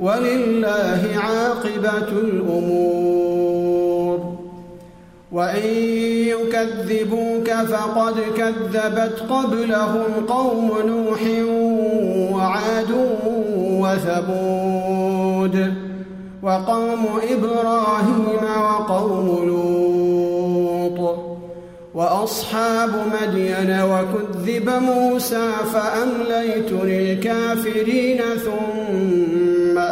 ولله عاقبة الأمور. وإن يكذبوك فقد كذبت قبلهم قوم نوح وعاد وثمود وقوم إبراهيم وقوم لوط وأصحاب مدين وكذب موسى فأمليت للكافرين ثم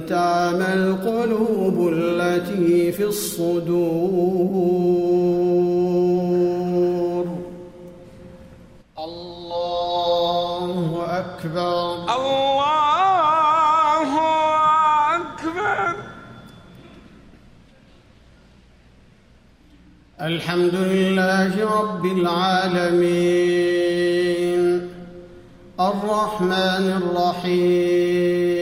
تعمى القلوب التي في الصدور الله أكبر الله أكبر الحمد لله رب العالمين الرحمن الرحيم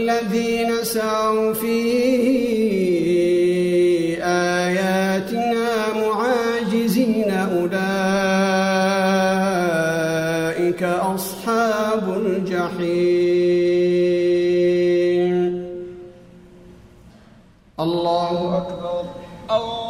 والذين سعوا في آياتنا معاجزين أولئك أصحاب الجحيم. الله أكبر. الله